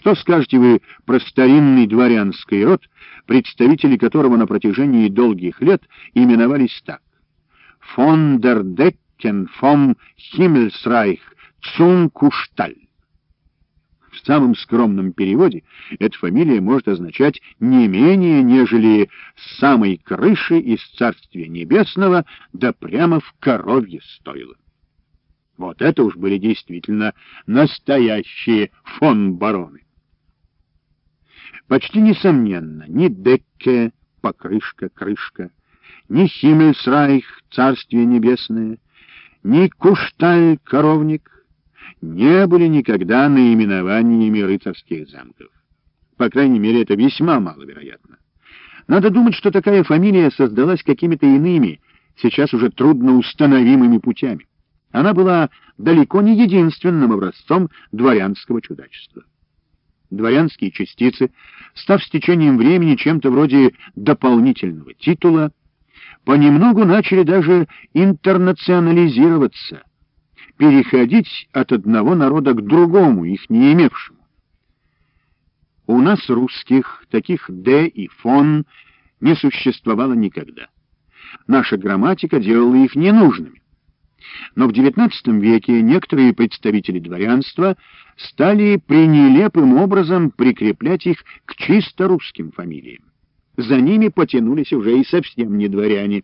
Что скажете вы про старинный дворянский род, представители которого на протяжении долгих лет именовались так? Фон дер Декен фом Химмельсрайх Цун Кушталь. В самом скромном переводе эта фамилия может означать не менее, нежели с самой крыши из Царствия Небесного, да прямо в коровье стоило. Вот это уж были действительно настоящие фон-бароны. Почти несомненно, ни Декке, покрышка, крышка, ни Химмельсрайх, Царствие Небесное, ни Кушталь, коровник — не были никогда наименованиями рыцарских замков. По крайней мере, это весьма маловероятно. Надо думать, что такая фамилия создалась какими-то иными, сейчас уже трудно установимыми путями. Она была далеко не единственным образцом дворянского чудачества. Дворянские частицы, став с течением времени чем-то вроде дополнительного титула, понемногу начали даже интернационализироваться — переходить от одного народа к другому, их не имевшему. У нас, русских, таких «д» и «фон» не существовало никогда. Наша грамматика делала их ненужными. Но в XIX веке некоторые представители дворянства стали пренелепым образом прикреплять их к чисто русским фамилиям. За ними потянулись уже и совсем не дворяне.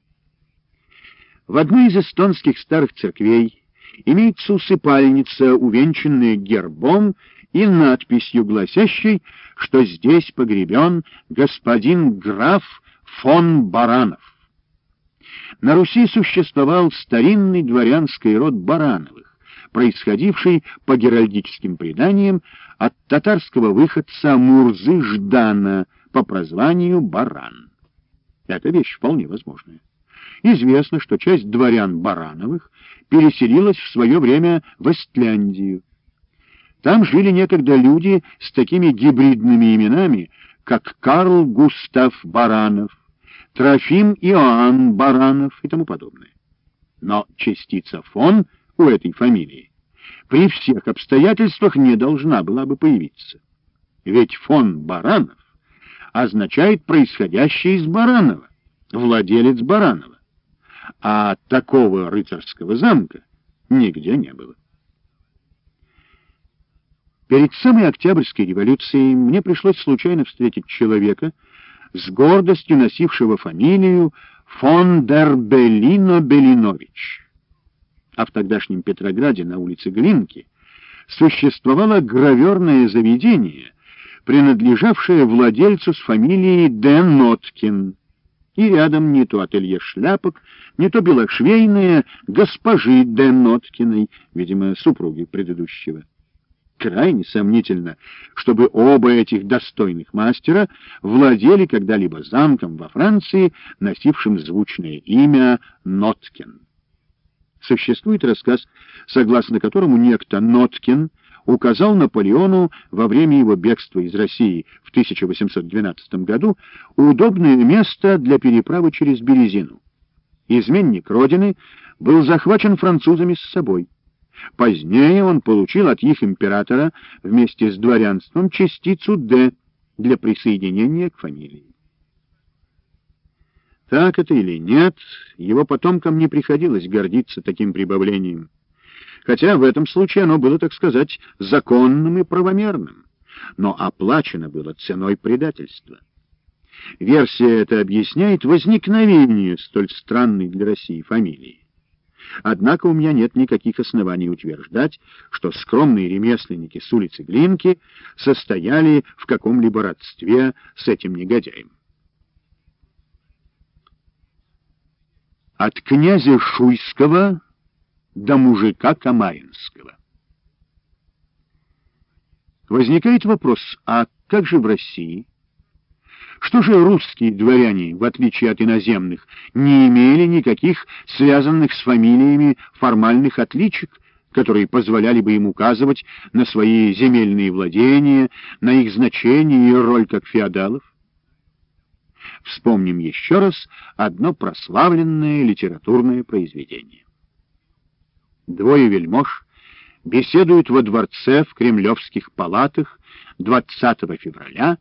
В одной из эстонских старых церквей имеется усыпальница, увенчанная гербом и надписью, гласящей, что здесь погребен господин граф фон Баранов. На Руси существовал старинный дворянский род Барановых, происходивший по геральдическим преданиям от татарского выходца Мурзы Ждана по прозванию Баран. Это вещь вполне возможная. Известно, что часть дворян Барановых переселилась в свое время в Эстляндию. Там жили некогда люди с такими гибридными именами, как Карл Густав Баранов, Трофим Иоанн Баранов и тому подобное. Но частица «фон» у этой фамилии при всех обстоятельствах не должна была бы появиться. Ведь фон Баранов означает происходящее из Баранова, владелец Баранова а такого рыцарского замка нигде не было. Перед самой Октябрьской революцией мне пришлось случайно встретить человека, с гордостью носившего фамилию фон дер Беллино Белинович. А в тогдашнем Петрограде на улице Глинки существовало граверное заведение, принадлежавшее владельцу с фамилией Д. Ноткин, и рядом не то ателье шляпок, не то белошвейное госпожи Д. Ноткиной, видимо, супруги предыдущего. Крайне сомнительно, чтобы оба этих достойных мастера владели когда-либо замком во Франции, носившим звучное имя Ноткин. Существует рассказ, согласно которому некто Ноткин — указал Наполеону во время его бегства из России в 1812 году удобное место для переправы через Березину. Изменник Родины был захвачен французами с собой. Позднее он получил от их императора вместе с дворянством частицу «Д» для присоединения к фамилии. Так это или нет, его потомкам не приходилось гордиться таким прибавлением хотя в этом случае оно было, так сказать, законным и правомерным, но оплачено было ценой предательства. Версия это объясняет возникновение столь странной для России фамилии. Однако у меня нет никаких оснований утверждать, что скромные ремесленники с улицы Глинки состояли в каком-либо родстве с этим негодяем. От князя Шуйского до мужика Камаринского. Возникает вопрос, а как же в России? Что же русские дворяне, в отличие от иноземных, не имели никаких связанных с фамилиями формальных отличек, которые позволяли бы им указывать на свои земельные владения, на их значение и роль как феодалов? Вспомним еще раз одно прославленное литературное произведение. Двое вельмож беседуют во дворце в кремлевских палатах 20 февраля